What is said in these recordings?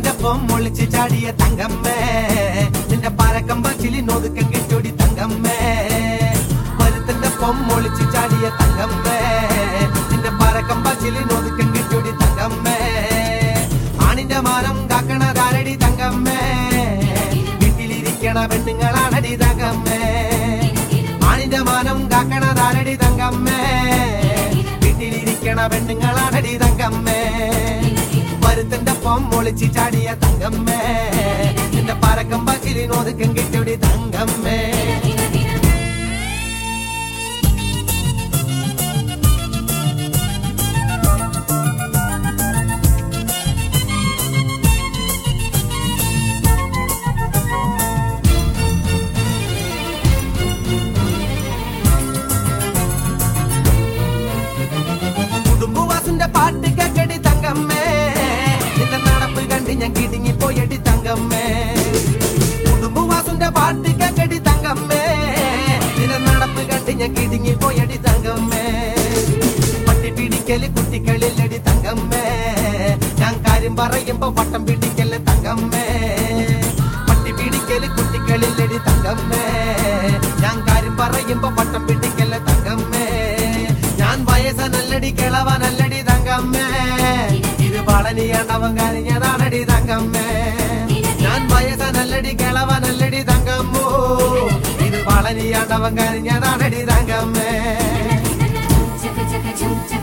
കണ്ടപ്പം ഒളിച്ച് ചാടിയ തങ്കമ്മേ. നിന്റെ പാരക്കമ്പച്ചിലി നൊതുക്കം കെട്ടൊടി തങ്കമ്മേ. മരത്തിന്റെ പൊം ഒളിച്ച് ചാടിയ തങ്കമ്മേ. നിന്റെ പാരക്കമ്പച്ചിലി നൊതുക്കം കെട്ടൊടി തങ്കമ്മേ. ആണിന്റെ മാനം കാക്കണ താരടി തങ്കമ്മേ. വീട്ടിലിരിക്കണ പെണ്ണുങ്ങളാണടി തങ്കമ്മേ. ആണിന്റെ മാനം കാക്കണ താരടി തങ്കമ്മേ. വീട്ടിലിരിക്കണ പെണ്ണുങ്ങളാണ് ஒளிச்சி சாடிய தங்கம்மே. இந்த பறக்கம் பகிலின் ஒதுக்கம் கிட்டடி தங்கம்மே. ഞാൻ കാര്യം പറയുമ്പോ വട്ടം പിടിക്കല് തങ്കമ്മേ പട്ടി പിടിക്കല് കുട്ടികളില്ലടി തങ്കമ്മേ ഞാൻ കാര്യം പറയുമ്പോ വട്ടം പിടിക്കല് തങ്കമ്മേ ഞാൻ വയസ്സനല്ലടി കിളവനല്ലടി തങ്കമ്മേ ഇത് പളനിയാണ്ടവൻ കരഞ്ഞതാണടി തങ്കമ്മേ ഞാൻ വയസ്സനല്ലടി കിളവനല്ലടി തങ്കമ്മോ ഇത് പളനിയാണ്ടവൻ കരഞ്ഞതാണടി തങ്കമ്മേ ചക ചക ചും ചക ചക ചും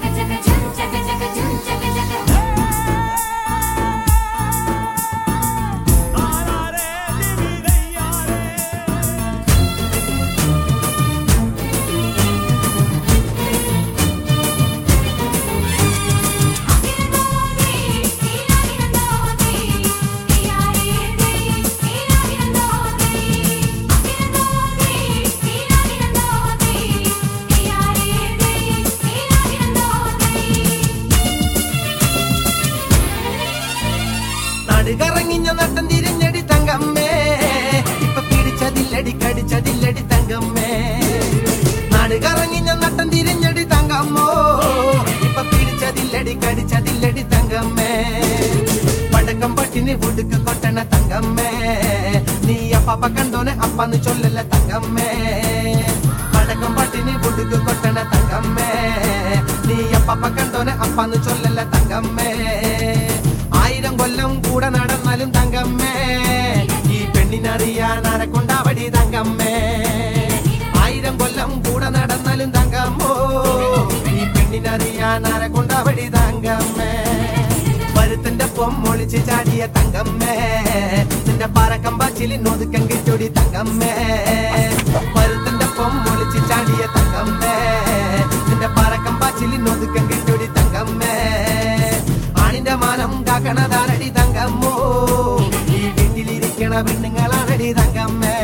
പടക്കം പട്ടിന് ഉടുക്ക് കൊട്ടണ തങ്കമ്മേ നീ അപ്പാപ്പ കണ്ടോനെ അപ്പാന്ന് ചൊല്ലല്ല തങ്കമ്മേ പടക്കം പട്ടിന് ഉടുക്ക് കൊട്ടണ തങ്കമ്മേ നീ അപ്പാപ്പ കണ്ടോനെ അപ്പാന്ന് ചൊല്ലല്ല തങ്കമ്മേ ആയിരം കൊല്ലം കൂടെ നടന്നാലും തങ്കമ്മേ ഈ പെണ്ണിനറിയാൻ ആരെക്കൊണ്ടാവടി തങ്കമ്മേ ആയിരം കൊല്ലം കൂടെ നടന്നാലും തങ്കമ്മോ ഈ പെണ്ണിനറിയാൻ ആരെക്കൊണ്ടാവടി തങ്കമ്മേ പരുത്തന്റെ പൊമ്മൊളിച്ച് ചാടിയ തങ്കമ്മേ. നിന്റെ പാറക്കമ്പാച്ചിലി പച്ചിലിൽ ചൊടി തങ്കമ്മേ. പരുത്തന്റെ പൊമ്മൊളിച്ച് ചാടിയ തങ്കമ്മേ. നിന്റെ പാറക്കമ്പാച്ചിലി പച്ചിലിൽ ചൊടി തങ്കമ്മേ. ആണിന്റെ മാനം കാക്കണതാരടി തങ്കമ്മോ. ഈ വീട്ടിലിരിക്കണ പെണ്ണുങ്ങളാണടി തങ്കമ്മേ.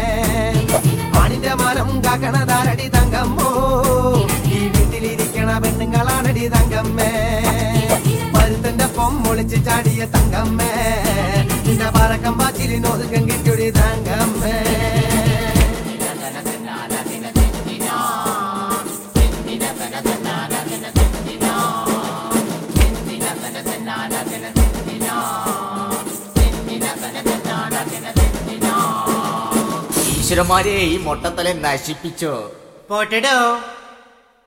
ആണിന്റെ മാനം കാക്കണതാരടി ചാടിയ തങ്കമ്മേ നിന്റെ പറക്കം പാച്ചിലിനൊതുക്കം കിട്ടിയൊരു തങ്കമ്മേ. ഈശ്വരന്മാരെ ഈ മൊട്ടത്തലെ നശിപ്പിച്ചോ? പോട്ടിടോ.